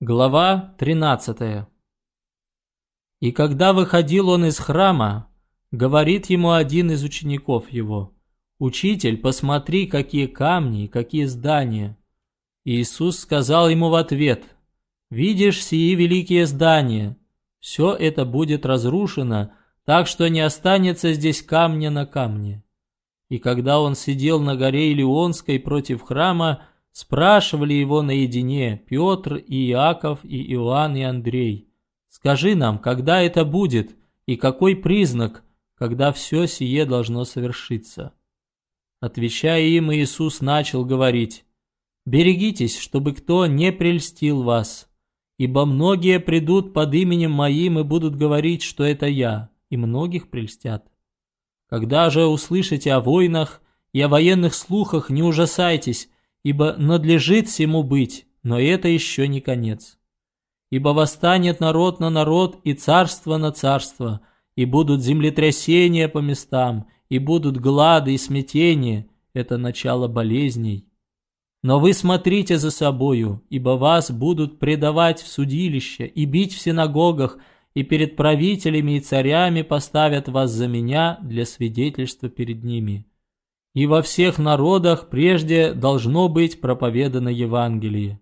Глава 13 И когда выходил он из храма, говорит ему один из учеников его, «Учитель, посмотри, какие камни и какие здания». Иисус сказал ему в ответ, «Видишь сии великие здания? Все это будет разрушено, так что не останется здесь камня на камне». И когда он сидел на горе Илионской против храма, Спрашивали его наедине Петр и Иаков и Иоанн и Андрей. «Скажи нам, когда это будет, и какой признак, когда все сие должно совершиться?» Отвечая им, Иисус начал говорить, «Берегитесь, чтобы кто не прельстил вас, ибо многие придут под именем Моим и будут говорить, что это Я, и многих прельстят. Когда же услышите о войнах и о военных слухах, не ужасайтесь, ибо надлежит всему быть, но это еще не конец. Ибо восстанет народ на народ и царство на царство, и будут землетрясения по местам, и будут глады и смятения, это начало болезней. Но вы смотрите за собою, ибо вас будут предавать в судилище и бить в синагогах, и перед правителями и царями поставят вас за меня для свидетельства перед ними и во всех народах прежде должно быть проповедано Евангелие.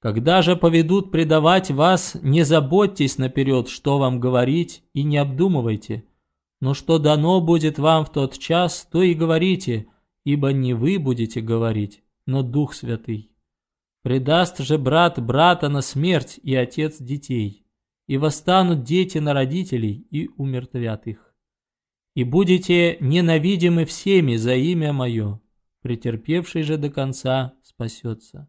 Когда же поведут предавать вас, не заботьтесь наперед, что вам говорить, и не обдумывайте. Но что дано будет вам в тот час, то и говорите, ибо не вы будете говорить, но Дух Святый. Предаст же брат брата на смерть и отец детей, и восстанут дети на родителей и умертвят их и будете ненавидимы всеми за имя мое, претерпевший же до конца спасется.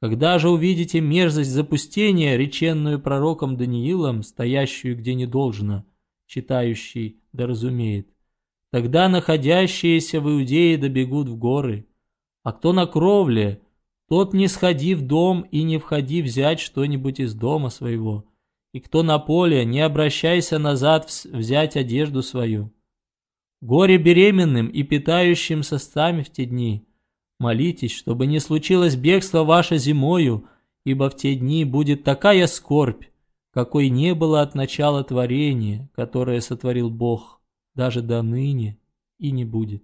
Когда же увидите мерзость запустения, реченную пророком Даниилом, стоящую где не должно, читающий да разумеет, тогда находящиеся в Иудее добегут в горы, а кто на кровле, тот не сходи в дом и не входи взять что-нибудь из дома своего, и кто на поле, не обращайся назад взять одежду свою. Горе беременным и питающим состами в те дни. Молитесь, чтобы не случилось бегство ваше зимою, ибо в те дни будет такая скорбь, какой не было от начала творения, которое сотворил Бог, даже до ныне и не будет.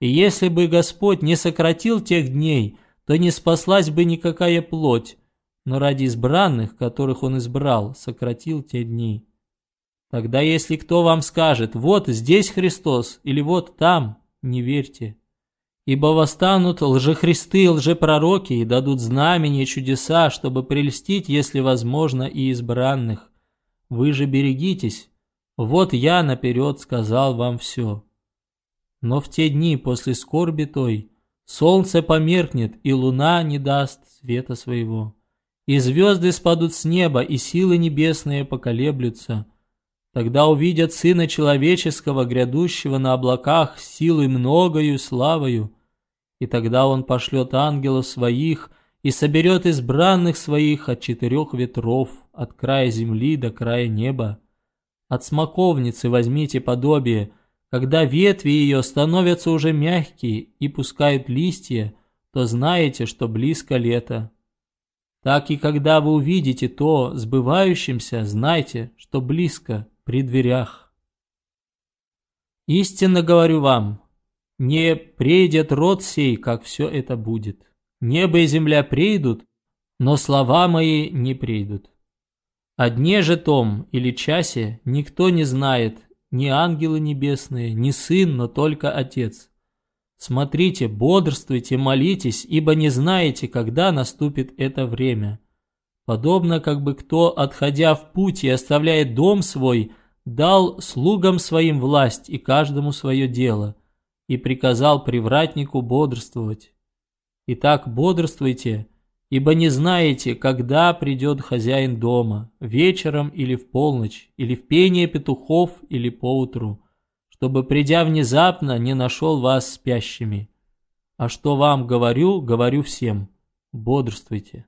И если бы Господь не сократил тех дней, то не спаслась бы никакая плоть, но ради избранных, которых Он избрал, сократил те дни. Тогда если кто вам скажет, вот здесь Христос или вот там, не верьте. Ибо восстанут лжехристы и лжепророки и дадут знамения и чудеса, чтобы прельстить, если возможно, и избранных. Вы же берегитесь. Вот я наперед сказал вам все. Но в те дни после скорби той солнце померкнет, и луна не даст света своего. И звезды спадут с неба, и силы небесные поколеблются – Тогда увидят Сына Человеческого, грядущего на облаках, силой многою славою. И тогда Он пошлет ангелов своих и соберет избранных своих от четырех ветров, от края земли до края неба. От смоковницы возьмите подобие, когда ветви ее становятся уже мягкие и пускают листья, то знаете, что близко лето. Так и когда вы увидите то сбывающимся, знайте, что близко при дверях. Истинно говорю вам, не придет род сей, как все это будет. Небо и земля придут, но слова мои не придут. О дне же том или часе никто не знает, ни ангелы небесные, ни сын, но только Отец. Смотрите, бодрствуйте, молитесь, ибо не знаете, когда наступит это время. Подобно как бы кто, отходя в путь и оставляя дом свой, дал слугам своим власть и каждому свое дело, и приказал привратнику бодрствовать. Итак, бодрствуйте, ибо не знаете, когда придет хозяин дома, вечером или в полночь, или в пение петухов, или поутру, чтобы, придя внезапно, не нашел вас спящими. А что вам говорю, говорю всем. Бодрствуйте.